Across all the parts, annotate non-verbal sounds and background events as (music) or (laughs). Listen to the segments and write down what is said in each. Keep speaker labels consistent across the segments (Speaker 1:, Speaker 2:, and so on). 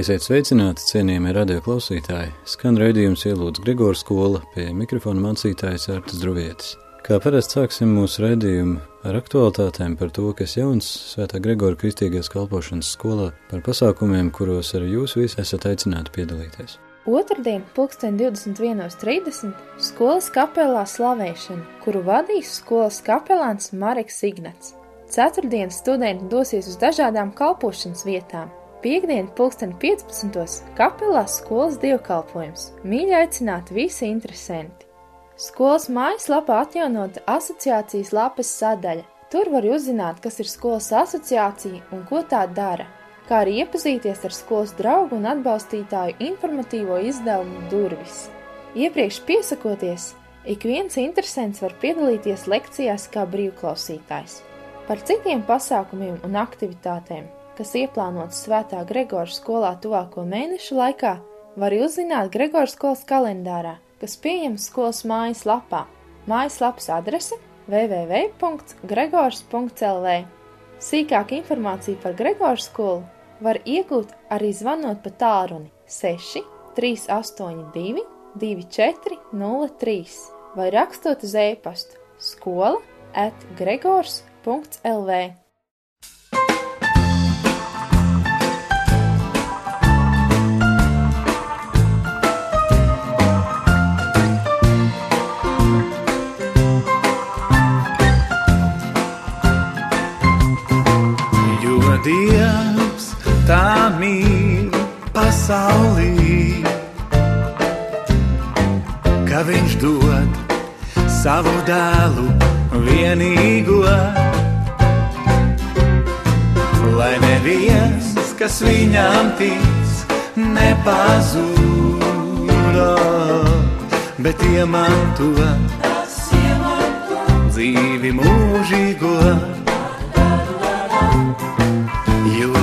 Speaker 1: Esiet sveicināti, cienījamie radio klausītāji! Skan raidījums ielūdz Gregors skola pie mikrofona mācītājs Artas Druvietis. Kā parasti sāksim mūsu raidījumu ar aktualitātēm par to, kas jauns Svētā Gregora Kristīgās kalpošanas skolā, par pasākumiem, kuros arī jūs visi esat aicināti piedalīties.
Speaker 2: Otradien, 21.30. skolas kapelā slavēšana, kuru vadīs skolas kapelāns Mareks Ignats. Ceturtdien studenti dosies uz dažādām kalpošanas vietām. Piektdien, 2015. kapelā skolas dievkalpojums. Mīļi aicināti visi interesanti. Skolas mājaslapā atjaunota asociācijas lapas sadaļa. Tur var uzzināt, kas ir skolas asociācija un ko tā dara, kā arī iepazīties ar skolas draugu un atbalstītāju informatīvo izdevumu durvis. Iepriekš piesakoties, ik viens interesants var piedalīties lekcijās kā brīvklausītājs. Par citiem pasākumiem un aktivitātēm kas ieplānots Svētā Gregora skolā tuvāko mēnešu laikā, var uzzināt Gregora skolas kalendārā, kas pieejams skolas mājas lapā. Mājaslapas adrese www.gregors.lv. Sīkāku informāciju par Gregora skolu var iegūt arī zvanot pa tālruni 6 382 2403 vai rakstot uz e-pastu skola at gregors.lv.
Speaker 3: Dievs tā mīl pasaulī, ka viņš dod savu dēlu vienīgo. Lai neviens, kas viņam tic, nepazuda, bet iemanto dzīvi mūžīgo.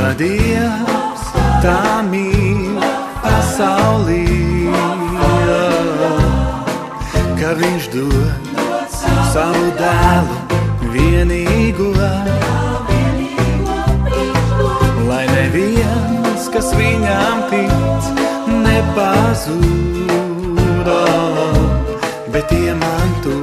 Speaker 3: Jo Dievs tā mīl pasaulī, ka viņš dod savu dēlu vienīgo. Lai neviens, kas viņam tic, nepazuda, bet iemanto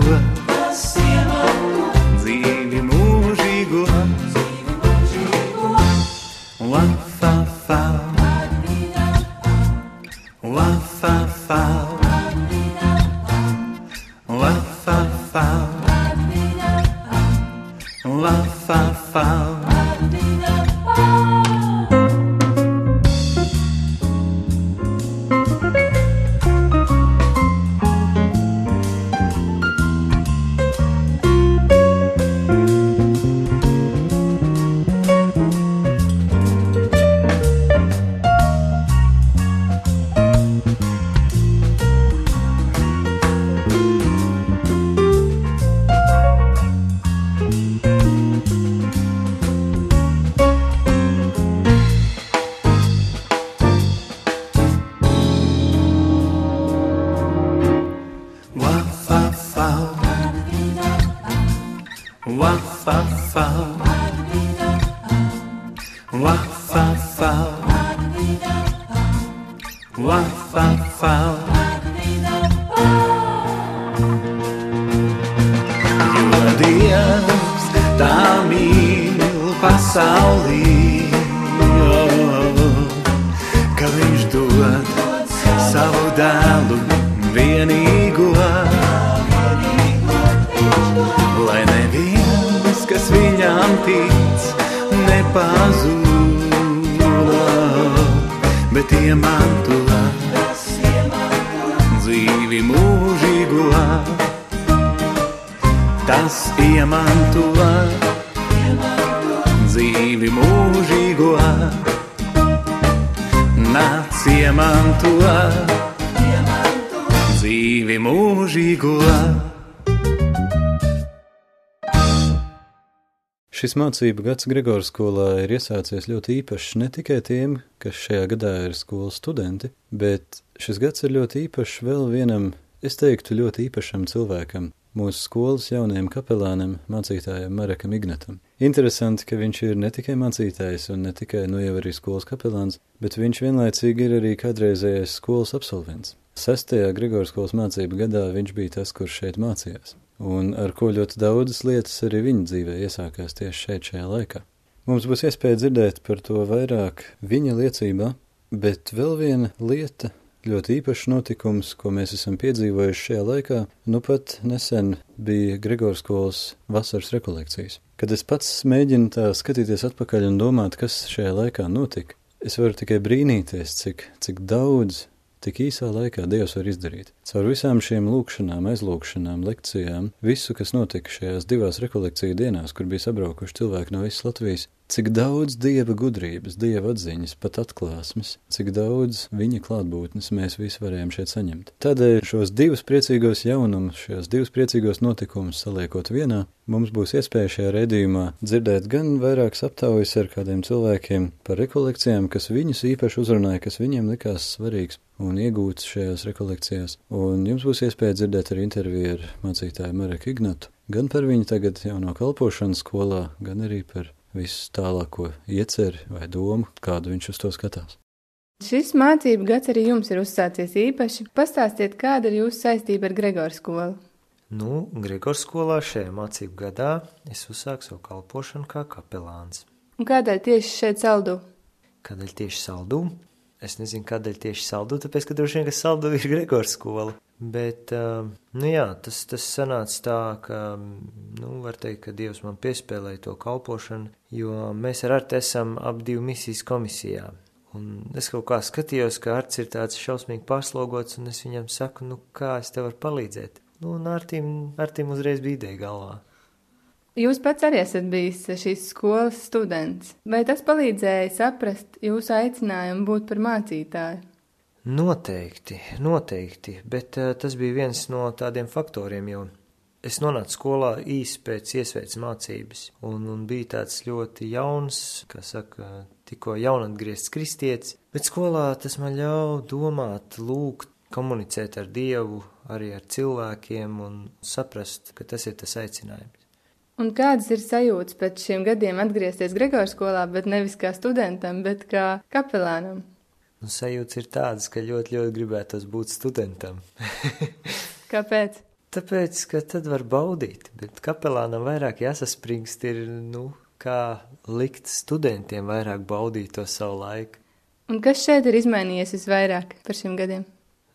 Speaker 3: bet iemantulā, dzīvi mūžīgulā, tas iemantulā, dzīvi mūžīgulā, nāc iemantulā, dzīvi mūžīgulā.
Speaker 1: Šis mācību gads Gregora skolā ir iesācies ļoti īpašs ne tikai tiem, kas šajā gadā ir skolas studenti, bet šis gads ir ļoti īpašs vēl vienam, es teiktu, ļoti īpašam cilvēkam. mūsu skolas jaunajam kapelānam, mācītājam Marekam Ignatam. Interesanti, ka viņš ir ne tikai mācītājs un ne tikai nu jau arī skolas kapelāns, bet viņš vienlaicīgi ir arī kādreizējais skolas absolvents. Sestajā Grigors skolas mācību gadā viņš bija tas, kurš šeit mācījās, un ar ko ļoti daudzas lietas arī viņa dzīvē iesākās tieši šeit šajā laikā. Mums būs iespēja dzirdēt par to vairāk viņa liecībā, bet vēl viena lieta, ļoti īpašs notikums, ko mēs esam piedzīvojuši šajā laikā, nu pat nesen bija Gregors skolas vasaras rekolekcijas. Kad es pats mēģinu tā skatīties atpakaļ un domāt, kas šajā laikā notika, es varu tikai brīnīties, cik, cik daudz tik īsā laikā Dievs var izdarīt. Caur visām šīm lūkšanām, aizlūkšanām, lekcijām, visu, kas notika šajās divās rekolekciju dienās, kur bija sabraukuši cilvēki no visas Latvijas, cik daudz dieva gudrības, dieva atziņas, pat atklāsmes, cik daudz viņa klātbūtnes mēs visi varējām šeit saņemt. Tādēļ šos divus priecīgos jaunumus, šos divus priecīgos notikumus saliekot vienā, mums būs iespēja šajā redzījumā dzirdēt gan vairākas aptaujas ar kādiem cilvēkiem par rekolekcijām, kas viņus īpaši uzrunāja, kas viņiem likās svarīgs un iegūts šajās rekolekcijās, un jums būs iespēja dzirdēt arī interviju ar mācītāju Mareku Ignatu, gan par viņu tagad jauno kalpošanu skolā, gan arī par visu tālāko ieceri vai domu, kādu viņš uz to skatās.
Speaker 4: Šis mācību gads arī jums ir uzsācies īpaši. Pastāstiet, kāda ir jūsu saistība ar Gregors skolu?
Speaker 5: Nu, Gregors skolā šajā mācību gadā es uzsāku savu kalpošanu kā kapelāns.
Speaker 4: Un kādēļ tieši šeit saldu?
Speaker 5: Kādēļ tieši saldū? Es nezinu, kādēļ tieši saldū, tāpēc, ka droši vien, ka saldū ir Gregors skola. Bet, nu jā, tas, tas sanāca tā, ka, nu, var teikt, ka Dievs man piespēlēja to kalpošanu, jo mēs ar Artu esam ap divu misijas komisijā. Un es kaut kā skatījos, ka Arts ir tāds šausmīgi pārslogots, un es viņam saku, nu, kā es tev varu palīdzēt. Nu, un Artim, Artim uzreiz bija ideja galvā.
Speaker 4: Jūs pats arī esat bijis šīs skolas students. Vai tas palīdzēja saprast jūsu aicinājumu būt par mācītāju?
Speaker 5: Noteikti, noteikti, bet uh, tas bija viens no tādiem faktoriem, jo es nonācu skolā īsi pēc iesveicis mācības, un, un bija tāds ļoti jauns, kā saka, tikko jaunatgriezts kristietis, bet skolā tas man ļauj domāt, lūgt, komunicēt ar Dievu, arī ar cilvēkiem un saprast, ka tas ir tas aicinājums.
Speaker 4: Un kādas ir sajūtas pēc šiem gadiem atgriezties Gregors skolā, bet nevis kā studentam, bet kā kapelānam?
Speaker 5: Nu, sajūta ir tādas, ka ļoti, ļoti gribētos būt studentam. (laughs)
Speaker 4: Kāpēc?
Speaker 5: Tāpēc, ka tad var baudīt, bet kapelānam vairāk jāsaspringst ir, nu, kā likt studentiem vairāk baudīt to savu laiku.
Speaker 4: Un kas šeit ir izmainījies visvairāk par šiem gadiem?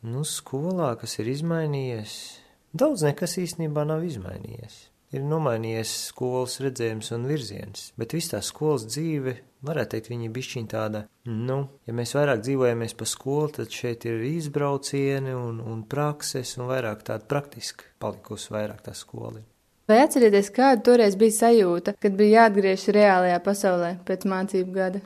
Speaker 5: Nu, skolā, kas ir izmainījies, daudz nekas īstenībā nav izmainījies ir nomainījies skolas redzējums un virziens, bet viss tā skolas dzīve, varētu teikt, viņa bišķiņ tāda, nu, ja mēs vairāk dzīvojamies pa skolu, tad šeit ir izbraucieni un, un prakses un vairāk tāda praktiska palikusi vairāk tā skola.
Speaker 4: Vai atcerieties, kāda toreiz bija sajūta, kad bija jāatgriežas reālajā pasaulē pēc mācību gada?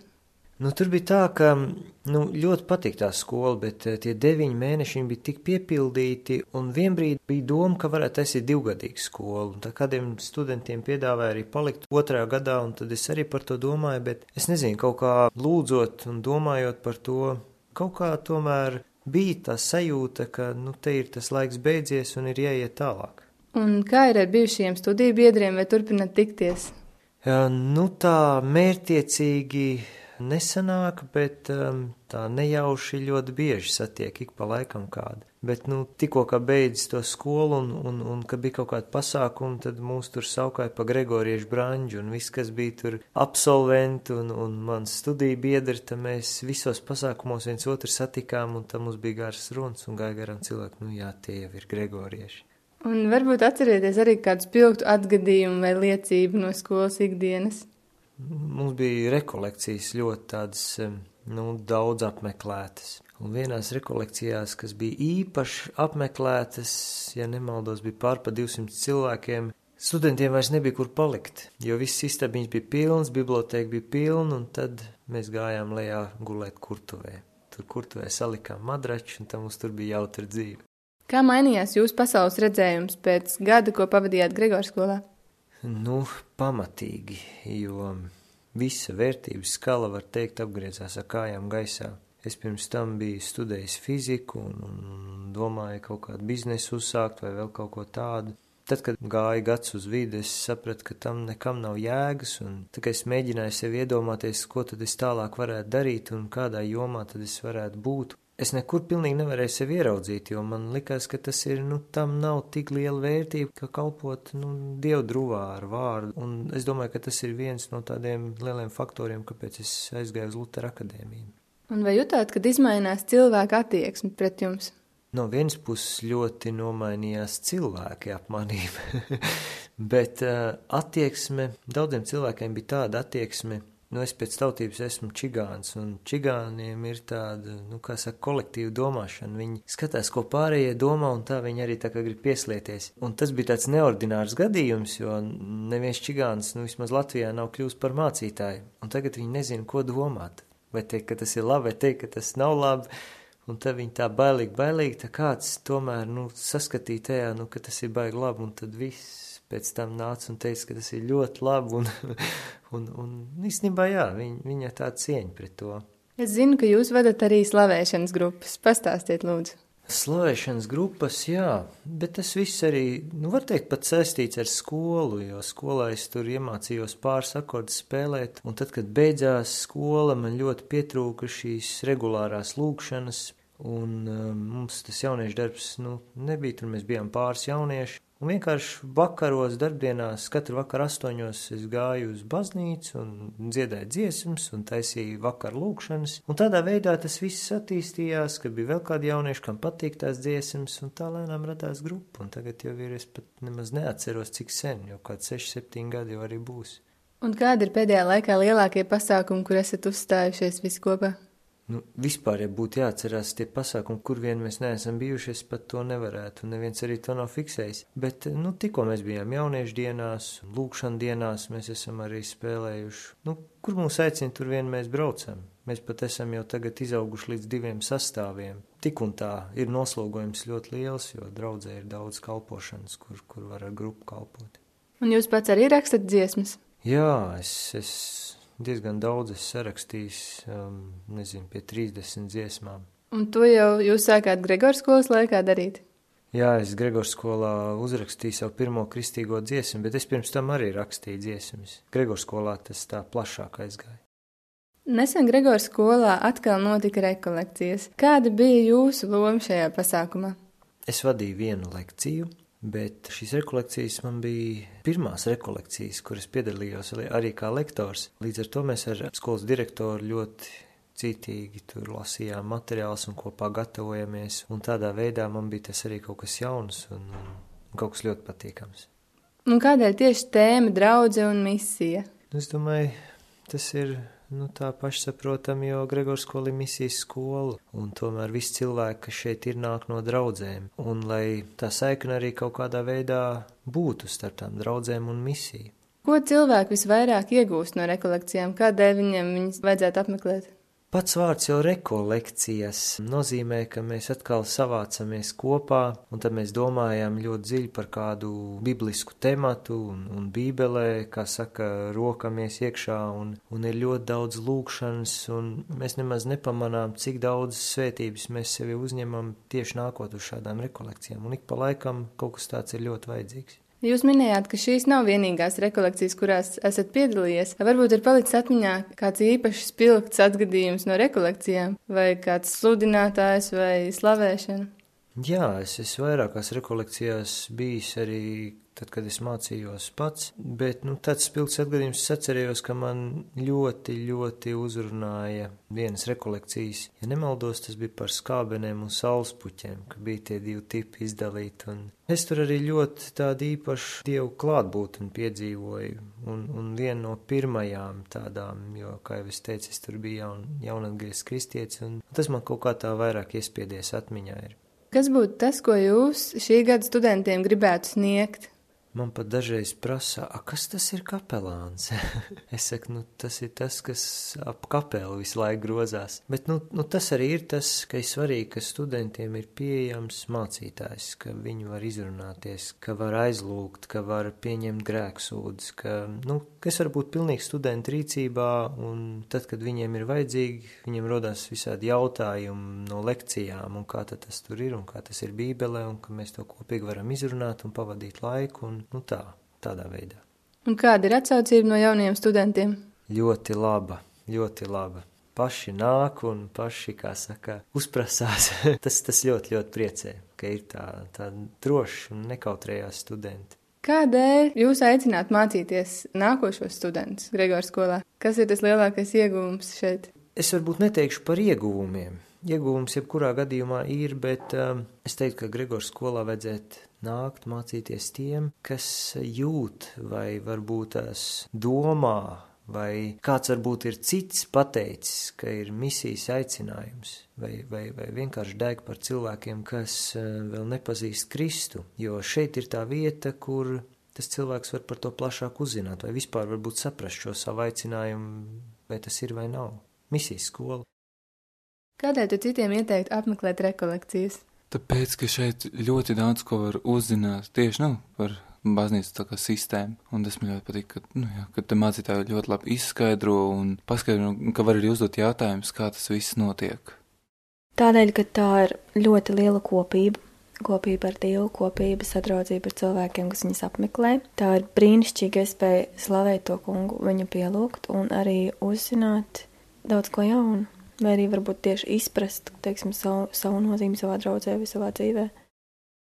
Speaker 5: Nu, tur bija tā, ka nu, ļoti patīk tā skola, bet eh, tie deviņi mēneši bija tik piepildīti, un vienbrīd bija doma, ka varētu taisīt divgadīgu skolu. Tad kādiem studentiem piedāvāja arī palikt otrajā gadā, un tad es arī par to domāju, bet es nezinu, kaut kā lūdzot un domājot par to, kaut kā tomēr bija tā sajūta, ka nu, te ir tas laiks beidzies un ir jāiet tālāk.
Speaker 4: Un kā ir ar bijušajiem studiju biedriem, vai turpināt tikties?
Speaker 5: Ja, nu, tā mērtiecīgi nesanāk, bet um, tā nejauši ļoti bieži satiek ik pa laikam kādu. Bet, nu, tikko kā beidzis to skolu un, un, un ka bija kaut kāda pasākuma, tad mūs tur saukāja pa Gregoriešu branģu un viss, kas bija tur absolventi un, un mans studiju biedri, tad mēs visos pasākumos viens otru satikām un tam mums bija gars runas un gāja garām cilvēku, nu jā, tie jau ir Gregorieši.
Speaker 4: Un varbūt atcerieties arī kādu spilgtu atgadījumu vai liecību no skolas ikdienas.
Speaker 5: Mums bija rekolekcijas ļoti tādas, nu, daudz apmeklētas. Un vienās rekolekcijās, kas bija īpaši apmeklētas, ja nemaldos, bija pār pa 200 cilvēkiem, studentiem vairs nebija kur palikt, jo viss istabiņas bija pilns, biblioteka bija pilna, un tad mēs gājām lejā gulēt kurtuvē. Tur kurtuvē salikām madraču, un tam mums tur bija jautra dzīve.
Speaker 4: Kā mainījās jūsu pasaules redzējums pēc gada, ko pavadījāt Gregors skolā?
Speaker 5: Nu, pamatīgi, jo visa vērtības skala, var teikt, apgriezās ar kājām gaisā. Es pirms tam biju studējis fiziku un, un domāju kaut kādu biznesu uzsākt vai vēl kaut ko tādu. Tad, kad gāja gads uz vidi, es sapratu, ka tam nekam nav jēgas, un kā es mēģināju sev iedomāties, ko tad es tālāk varētu darīt un kādā jomā tad es varētu būt. Es nekur pilnīgi nevarēju sevi ieraudzīt, jo man likās, ka tas ir, nu, tam nav tik liela vērtība, ka kalpot, nu, dievu druvā ar vārdu, un es domāju, ka tas ir viens no tādiem lieliem faktoriem, kāpēc es aizgāju uz Lutera akadēmiju.
Speaker 4: Un vai jutāt, kad izmainās cilvēka attieksme pret jums?
Speaker 5: No vienas puses ļoti nomainījās cilvēki ap manīm, (laughs) bet uh, attieksme daudziem cilvēkiem bija tāda attieksme. Nu, es pēc tautības esmu čigāns, un čigāniem ir tāda, nu, kā saka, kolektīva domāšana. Viņi skatās, ko pārējie domā, un tā viņi arī tā kā grib pieslieties. Un tas bija tāds neordinārs gadījums, jo neviens čigāns, nu, vismaz Latvijā nav kļūst par mācītāju, un tagad viņi nezina, ko domāt. Vai teikt, ka tas ir labi, vai teikt, ka tas nav labi Un tad viņi tā bailīgi, bailīgi, tā kāds tomēr, nu, saskatīja tajā, nu, ka tas ir baigi labi, un tad viss pēc tam nāca un teica, ka tas ir ļoti labi, un, (laughs) un, un īstenībā, jā, viņ, viņa tā cieņa pret to.
Speaker 4: Es zinu, ka jūs vadat arī slavēšanas grupas. Pastāstiet, lūdzu.
Speaker 5: Slavēšanas grupas, jā, bet tas viss arī, nu, var teikt, pat saistīts ar skolu, jo skolā es tur iemācījos pāris akordus spēlēt, un tad, kad beidzās skola, man ļoti pietrūka šīs regulārās lūkšanas, un um, mums tas jauniešu darbs, nu, nebija, tur mēs bijām pāris jaunieši, Un vienkārši vakaros, darbdienās, katru vakaru astoņos es gāju uz baznīcu un dziedāju dziesmas un taisīju vakaru lūkšanas. Un tādā veidā tas viss attīstījās, ka bija vēl kādi jaunieši, kam patīk tās dziesmas, un tā lēnām radās grupa. Un tagad jau ir, es pat nemaz neatceros, cik sen, jau kāds 6, 7 gadi jau arī būs.
Speaker 4: Un kādi ir pēdējā laikā lielākie pasākumi, kur esat uzstājušies visi kopā?
Speaker 5: Nu, vispār, ja būtu jāatcerās tie pasākumi, kur vien mēs neesam bijuši, es pat to nevarētu, un neviens arī to nav fiksējis. Bet, nu, tikko mēs bijām jauniešu dienās, lūkšana dienās, mēs esam arī spēlējuši. Nu, kur mūs aicina, tur vien mēs braucam. Mēs pat esam jau tagad izauguši līdz diviem sastāviem. Tik un tā ir noslogojums ļoti liels, jo draudzē ir daudz kalpošanas, kur, kur var ar grupu kalpot.
Speaker 4: Un jūs pats arī rakstat dziesmas?
Speaker 5: Jā, es, es diezgan daudz es sarakstījis, um, nezinu, pie 30 dziesmām.
Speaker 4: Un to jau jūs sākāt Gregors skolas laikā darīt?
Speaker 5: Jā, es Gregors skolā uzrakstīju savu pirmo kristīgo dziesmu, bet es pirms tam arī rakstīju dziesmas. Gregors skolā tas tā plašāk aizgāja.
Speaker 4: Nesen Gregors skolā atkal notika rekolekcijas. Kāda bija jūsu loma šajā pasākumā?
Speaker 5: Es vadīju vienu lekciju, Bet šīs rekolekcijas man bija pirmās rekolekcijas, kuras piedalījos arī kā lektors. Līdz ar to mēs ar skolas direktoru ļoti cītīgi tur lasījām materiālus un kopā gatavojamies. Un tādā veidā man bija tas arī kaut kas jauns un, un kaut kas ļoti patīkams.
Speaker 4: Un kādēļ tieši tēma draudze un misija?
Speaker 5: Es domāju, tas ir Nu, tā pašsaprotami, jo Gregors skola ir misijas skola, un tomēr visi cilvēki, kas šeit ir, nāk no draudzēm. Un lai tā saikna arī kaut kādā veidā būtu starp tām draudzēm un misiju.
Speaker 4: Ko cilvēki visvairāk iegūst no rekolekcijām? Kādēļ viņiem viņas vajadzētu apmeklēt?
Speaker 5: Pats vārds jau rekolekcijas nozīmē, ka mēs atkal savācamies kopā, un tad mēs domājam ļoti dziļi par kādu biblisku tematu, un, un bībelē, kā saka, rokamies iekšā, un, un ir ļoti daudz lūkšanas, un mēs nemaz nepamanām, cik daudz svētības mēs sevi uzņemam tieši nākot uz šādām rekolekcijām, un ik pa laikam kaut kas tāds ir ļoti vajadzīgs.
Speaker 4: Jūs minējāt, ka šīs nav vienīgās rekolekcijas, kurās esat piedalījies. Varbūt ir palicis atmiņā kāds īpašs spilgts atgadījums no rekolekcijām, vai kāds sludinātājs vai slavēšana.
Speaker 5: Jā, es esmu vairākās rekolekcijās bijis arī tad, kad es mācījos pats, bet nu, tāds spilgts atgadījums es atcerējos, ka man ļoti, ļoti uzrunāja vienas rekolekcijas. Ja nemaldos, tas bija par skābenēm un saulespuķiem, ka bija tie divi tipi izdalīti. Un es tur arī ļoti tādu īpašu dievu klātbūtni piedzīvoju, un, un viena no pirmajām tādām, jo, kā jau es teicu, es tur biju jaun, jaunatgriezs kristietis, un tas man kaut kā tā vairāk iespiedies atmiņā. Ir.
Speaker 4: Kas būtu tas, ko jūs šī gada studentiem gribētu sniegt?
Speaker 5: Man pat dažreiz prasa, kas tas ir kapelāns? (laughs) es saku, nu, tas ir tas, kas ap kapelu visu laiku grozās. Bet nu, nu, tas arī ir tas, ka ir svarīgi, ka studentiem ir pieejams mācītājs, ka viņi var izrunāties, ka var aizlūgt, ka var pieņemt grēksūdzes, ka, nu, kas var būt pilnīgi studenta rīcībā, un tad, kad viņiem ir vajadzīgi, viņiem rodās visādi jautājumi no lekcijām, un kā tas tur ir, un kā tas ir Bībelē, un ka mēs to kopīgi varam izrunāt un pavadīt laiku. Un, nu tā, tādā veidā.
Speaker 4: Un kāda ir atsaucība no jauniem studentiem?
Speaker 5: Ļoti laba, ļoti laba. Paši nāk un paši, kā saka, uzprasās. (laughs) tas, tas ļoti, ļoti priecē, ka ir tā, tā droši un nekautrējās studenti.
Speaker 4: Kādēļ jūs aicināt mācīties nākošos studentus Gregors skolā? Kas ir tas lielākais ieguvums šeit?
Speaker 5: Es varbūt neteikšu par ieguvumiem. Ieguvums jebkurā gadījumā ir, bet um, es teiktu, ka Gregors skolā vajadzētu nākt mācīties tiem, kas jūt vai varbūt tās domā, vai kāds varbūt ir cits pateicis, ka ir misijas aicinājums, vai, vai, vai vienkārši deg par cilvēkiem, kas eh, vēl nepazīst Kristu, jo šeit ir tā vieta, kur tas cilvēks var par to plašāk uzzināt, vai vispār varbūt saprast šo savu aicinājumu, vai tas ir vai nav. Misijas skola.
Speaker 4: Kādēļ tu citiem ieteiktu apmeklēt rekolekcijas?
Speaker 6: Tāpēc, ka šeit ļoti daudz ko var uzzināt tieši nu, par baznīcas sistēmu. Un tas man ļoti patīk, ka, nu, jā, ka mācītāji ļoti labi izskaidro un paskaidro, ka var arī uzdot jautājumus, kā tas viss notiek.
Speaker 7: Tādēļ, ka tā ir ļoti liela kopība. Kopība ar Dievu, kopība, sadraudzība ar cilvēkiem, kas viņus apmeklē. Tā ir brīnišķīga iespēja slavēt to kungu, viņu pielūgt un arī uzzināt daudz ko jaunu vai arī varbūt tieši izprast teiksim, savu, savu nozīmi savā draudzē vai savā dzīvē.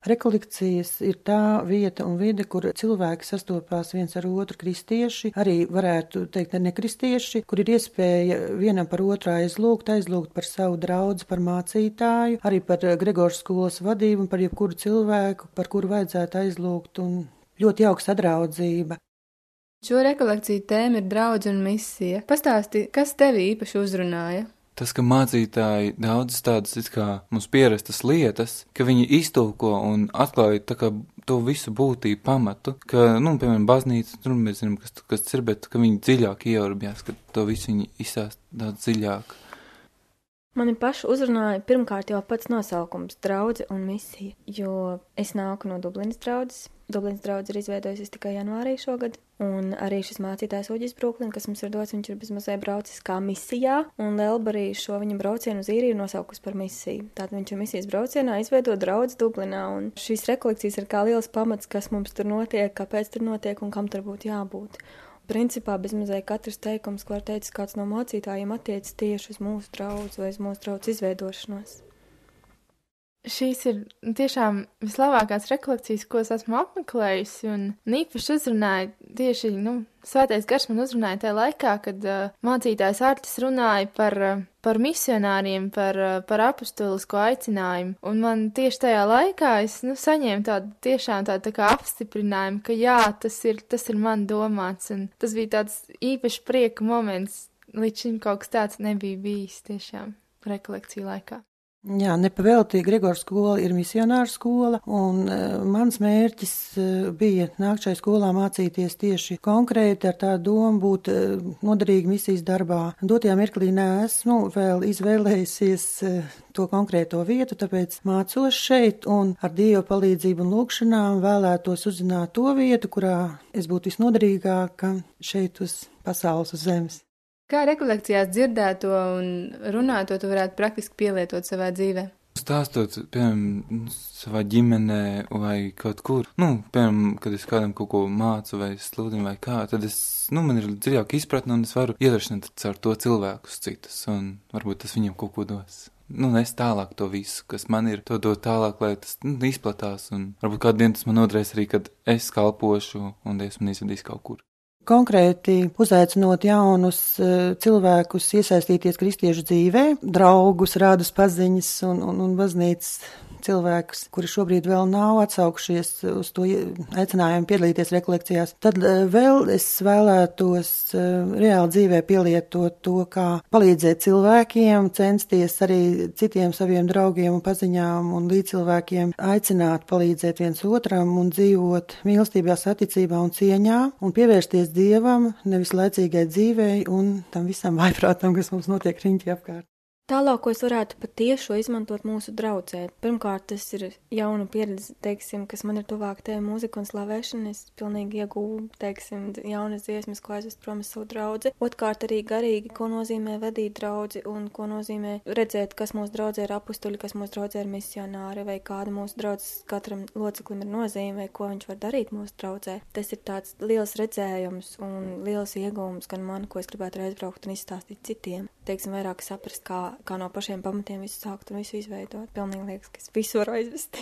Speaker 8: Rekolekcijas ir tā vieta un vide, kur cilvēki sastopās viens ar otru kristieši, arī varētu teikt nekristieši, kur ir iespēja vienam par otru aizlūgt, aizlūgt par savu draugu, par mācītāju, arī par Gregors skolas vadību un par jebkuru cilvēku, par kuru vajadzētu aizlūgt, un ļoti jauka sadraudzība.
Speaker 4: Šo rekolekciju tēma ir draudz un misija. Pastāsti, kas tevi īpaši uzrunāja?
Speaker 6: Tas, ka mācītāji daudzas tādas it kā mums pierastas lietas, ka viņi iztulko un atklāja tā kā to visu būtību pamatu, ka, nu, piemēram, baznīca, tur mēs zinām, kas, kas ir, bet ka viņi dziļāk ieorbjās, ka to visu viņi izsāst daudz dziļāk.
Speaker 7: Mani pašu uzrunāja pirmkārt jau pats nosaukums - draudze un misija, jo es nāku no Dublinas draudzes. Dublinas draudze ir izveidojusies tikai janvārī šogad, un arī šis mācītājs Uģis Brooklyn, kas mums ir dots, viņš ir bezmazliet braucis kā misijā, un Lelbarī šo viņa braucienu uz īriju nosaukus par misiju. Tātad viņš ir misijas braucienā izveido draudz Dublinā, un šīs rekolekcijas ir kā liels pamats, kas mums tur notiek, kāpēc tur notiek un kam tur būtu jābūt. Principā bezmazliet katrs teikums, ko var teikt kāds no mācītājiem, attiec tieši uz mūsu draugu vai uz mūsu draugu izveidošanos.
Speaker 2: Šīs ir tiešām vislabākās rekolekcijas, ko es esmu apmeklējusi, un īpaši uzrunāja tieši, nu, svētais gars man uzrunāja tajā laikā, kad uh, mācītājs Artis runāja par, uh, par misionāriem, par, uh, par apustulisko aicinājumu, un man tieši tajā laikā es, nu, saņēmu tādu tiešām tādu tā kā apstiprinājumu, ka jā, tas ir, tas ir man domāts, un tas bija tāds īpaši prieka moments, līdz šim kaut kas tāds nebija bijis tiešām rekolekciju laikā.
Speaker 8: Jā, nepavēltīgi Gregors skola ir misionāra skola, un uh, mans mērķis uh, bija nākt šai skolā mācīties tieši konkrēti ar tādu domu būt uh, noderīgi misijas darbā. Dotajā mirklī neesmu vēl izvēlējusies uh, to konkrēto vietu, tāpēc mācos šeit un ar Dieva palīdzību un lūkšanām vēlētos uzzināt to vietu, kurā es būtu visnoderīgāka šeit uz pasaules uz zemes.
Speaker 4: Kā rekolekcijās dzirdēto un runāto tu varētu praktiski pielietot savā dzīvē?
Speaker 6: Stāstot, piemēram, savā ģimenē vai kaut kur, nu, piemēram, kad es kādam kaut ko mācu vai sludinu vai kā, tad es, nu, man ir dziļāka izpratne un es varu iedrošināt caur to cilvēkus citus un varbūt tas viņam kaut ko dos. Nu, nes tālāk to visu, kas man ir, to dot tālāk, lai tas nu, izplatās un varbūt kādu dienu tas man noderēs arī, kad es kalpošu un Dievs man izvedīs kaut kur.
Speaker 8: Konkrēti uzaicinot jaunus uh, cilvēkus iesaistīties kristiešu dzīvē, draugus, rādus paziņas un, un, un baznīcas cilvēkus, kuri šobrīd vēl nav atsaukšies uz to aicinājumu piedalīties rekolekcijās. Tad eh, vēl es vēlētos eh, reāli dzīvē pielietot to, kā palīdzēt cilvēkiem, censties arī citiem saviem draugiem un paziņām un līdzcilvēkiem aicināt palīdzēt viens otram un dzīvot mīlestībā, saticībā un cieņā un pievērsties Dievam, nevis laicīgai dzīvei un tam visam vaiprātam, kas mums notiek riņķi apkārt.
Speaker 7: Tālāk, ko es varētu patiešo izmantot mūsu draudzē. Pirmkārt, tas ir jauna pieredze, teiksim, kas man ir tuvāk te mūzika un slavēšana. Es pilnīgi iegūvu, teiksim, jaunas dziesmas, ko aizvest prom uz savu draudzi. Otkārt, arī garīgi, ko nozīmē vadīt draudzi un ko nozīmē redzēt, kas mūsu draudzē ir apustuļi, kas mūsu draudzē ir misionāri, vai kāda mūsu draudzes katram loceklim ir nozīme, ko viņš var darīt mūsu draudzē. Tas ir tāds liels redzējums un liels iegūms gan man, ko es gribētu aizbraukt un izstāstīt citiem. Teiksim, vairāk saprast, kā kā no pašiem pamatiem visu sākt un visu izveidot. Pilnīgi liekas, ka es visu varu aizvest.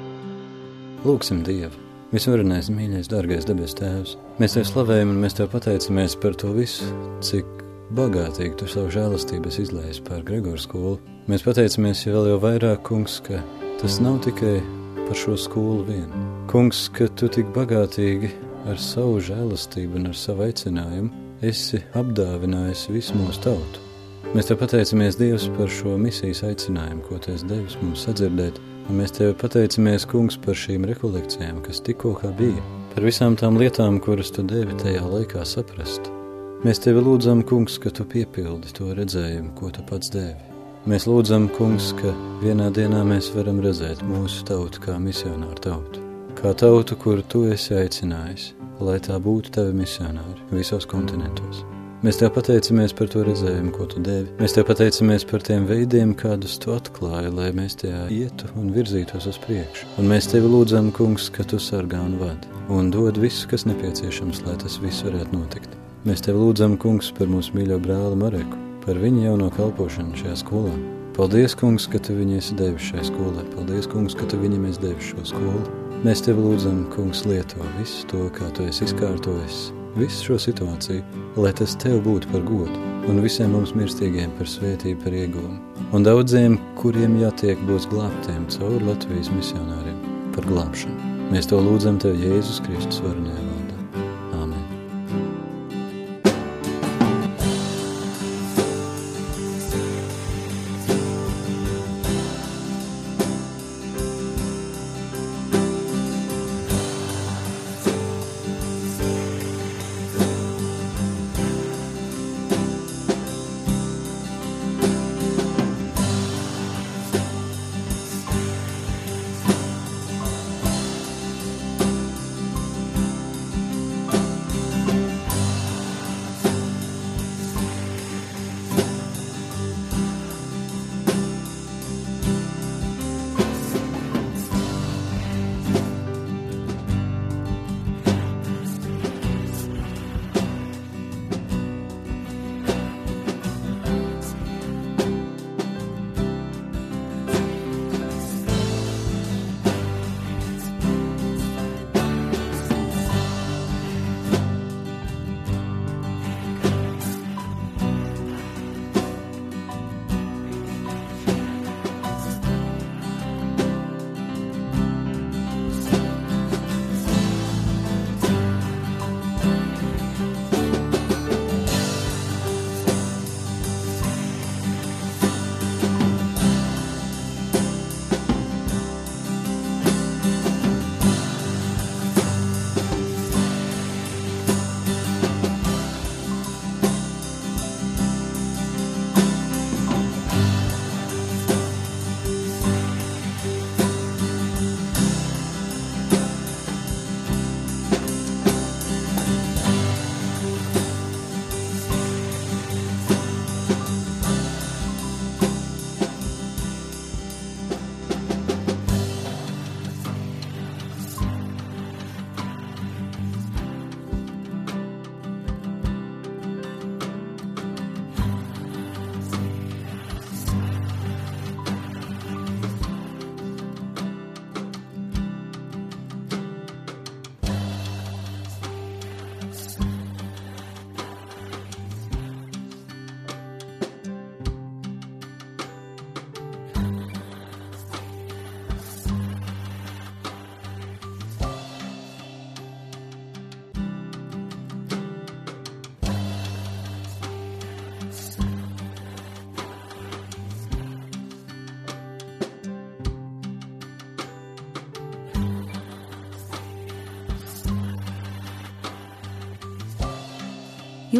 Speaker 7: (laughs)
Speaker 1: Lūksim Dievu! Visvarenais, mīļais, dārgais debes Tēvs! Mēs Tev slavējam un mēs Tev pateicamies par to visu, cik bagātīgi Tu savu žēlastību izlaiž pār Gregoru skolu. Mēs pateicamies jau vēl jau vairāk, kungs, ka tas nav tikai par šo skolu vien. Kungs, ka Tu tik bagātīgi ar savu žēlastību un ar savu aicinājumu esi apdāvinājis visu mūsu tautu. Mēs te pateicamies Dievs par šo misijas aicinājumu, ko tu esi devis mums sadzirdēt, un mēs tev pateicamies, Kungs, par šīm rekolekcijām, kas tikko bija, par visām tām lietām, kuras tu devi tajā laikā saprast. Mēs tevi lūdzam, Kungs, ka tu piepildi to redzējumu, ko tu pats devi. Mēs lūdzam, Kungs, ka vienā dienā mēs varam redzēt mūsu tautu kā misionāru tautu, kā tautu, kuru tu esi aicinājis, lai tā būtu tavi misionāri visos kontinentos. Mēs tev pateicamies par to redzējumu, ko tu devi. Mēs tev pateicamies par tiem veidiem, kādus tu atklāji, lai mēs tajā ietu un virzītos uz priekšu. Un mēs tevi lūdzam, kungs, ka tu sargā un vadi un dod visu, kas nepieciešams, lai tas viss varētu notikt. Mēs tevi lūdzam, kungs, par mūsu mīļo brāli Mareku, par viņa jauno kalpošanu šajā skolā. Paldies, kungs, ka tu viņai esi devis šai skolai. Paldies, kungs, ka tu viņam esi devis šo skolu. Mēs tevi lūdzam, kungs, lieto visu to, kā tu esi izkārtojis visu šo situāciju, lai tas tev būtu par godu un visiem mums mirstīgiem par svētību, par ieguvumu. Un daudziem, kuriem jātiek būs glābtiem cauri Latvijas misionāriem par glābšanu. Mēs to lūdzam Tev Jēzus Kristus varenajā